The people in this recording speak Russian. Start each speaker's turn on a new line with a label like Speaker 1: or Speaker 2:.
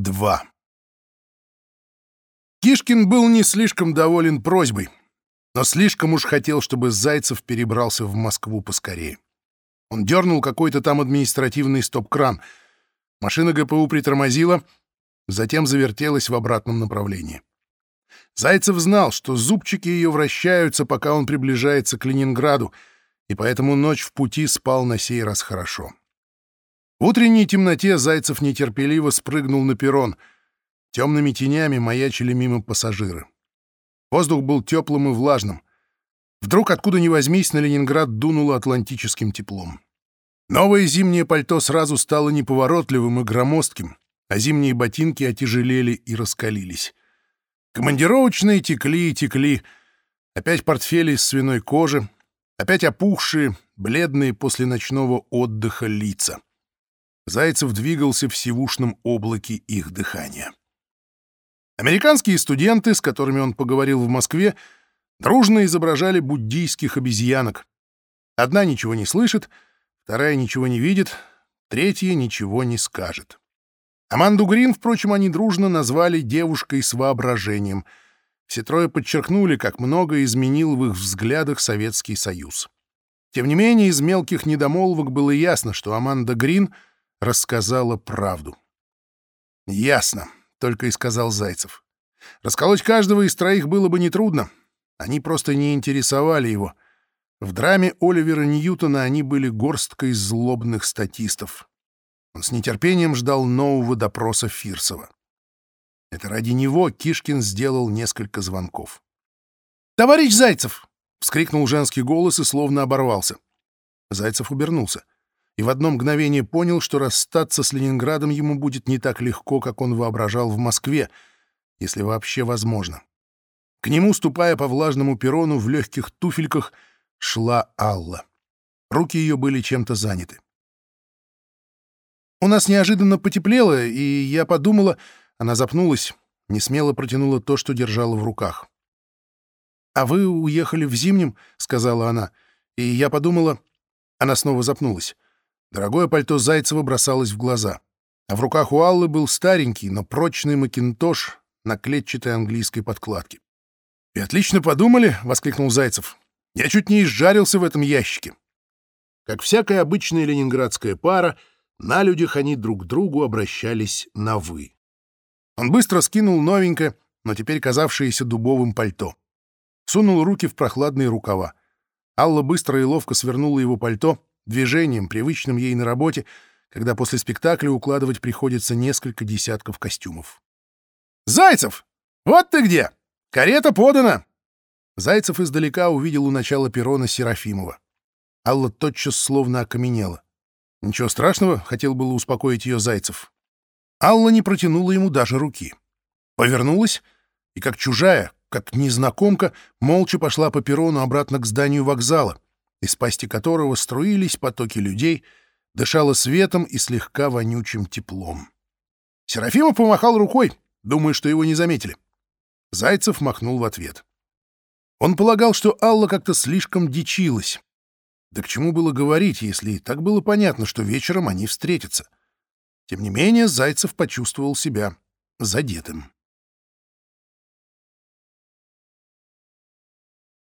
Speaker 1: 2. Кишкин был не слишком доволен просьбой, но слишком уж хотел, чтобы Зайцев перебрался в Москву поскорее. Он дернул какой-то там административный стоп-кран. Машина ГПУ притормозила, затем завертелась в обратном направлении. Зайцев знал, что зубчики ее вращаются, пока он приближается к Ленинграду, и поэтому ночь в пути спал на сей раз хорошо. В утренней темноте Зайцев нетерпеливо спрыгнул на перрон. Темными тенями маячили мимо пассажиры. Воздух был теплым и влажным. Вдруг, откуда ни возьмись, на Ленинград дунуло атлантическим теплом. Новое зимнее пальто сразу стало неповоротливым и громоздким, а зимние ботинки отяжелели и раскалились. Командировочные текли и текли. Опять портфели из свиной кожи, опять опухшие, бледные после ночного отдыха лица. Зайцев двигался в сивушном облаке их дыхания. Американские студенты, с которыми он поговорил в Москве, дружно изображали буддийских обезьянок. Одна ничего не слышит, вторая ничего не видит, третья ничего не скажет. Аманду Грин, впрочем, они дружно назвали девушкой с воображением. Все трое подчеркнули, как много изменил в их взглядах Советский Союз. Тем не менее, из мелких недомолвок было ясно, что Аманда Грин — рассказала правду. «Ясно», — только и сказал Зайцев. «Расколоть каждого из троих было бы нетрудно. Они просто не интересовали его. В драме Оливера Ньютона они были горсткой злобных статистов. Он с нетерпением ждал нового допроса Фирсова. Это ради него Кишкин сделал несколько звонков. «Товарищ Зайцев!» — вскрикнул женский голос и словно оборвался. Зайцев обернулся и в одно мгновение понял, что расстаться с Ленинградом ему будет не так легко, как он воображал в Москве, если вообще возможно. К нему, ступая по влажному перрону в легких туфельках, шла Алла. Руки ее были чем-то заняты. «У нас неожиданно потеплело, и я подумала...» Она запнулась, не смело протянула то, что держала в руках. «А вы уехали в зимнем», — сказала она, — «и я подумала...» Она снова запнулась. Дорогое пальто Зайцева бросалось в глаза. А в руках у Аллы был старенький, но прочный макинтош на клетчатой английской подкладке. «И отлично подумали!» — воскликнул Зайцев. «Я чуть не изжарился в этом ящике». Как всякая обычная ленинградская пара, на людях они друг к другу обращались на «вы». Он быстро скинул новенькое, но теперь казавшееся дубовым пальто. Сунул руки в прохладные рукава. Алла быстро и ловко свернула его пальто — движением, привычным ей на работе, когда после спектакля укладывать приходится несколько десятков костюмов. «Зайцев! Вот ты где! Карета подана!» Зайцев издалека увидел у начала перрона Серафимова. Алла тотчас словно окаменела. Ничего страшного, хотел было успокоить ее Зайцев. Алла не протянула ему даже руки. Повернулась и, как чужая, как незнакомка, молча пошла по перрону обратно к зданию вокзала, из пасти которого струились потоки людей, дышало светом и слегка вонючим теплом. Серафимов помахал рукой, думая, что его не заметили. Зайцев махнул в ответ. Он полагал, что Алла как-то слишком дичилась. Да к чему было говорить, если и так было понятно, что вечером они встретятся? Тем не менее, Зайцев почувствовал себя задетым.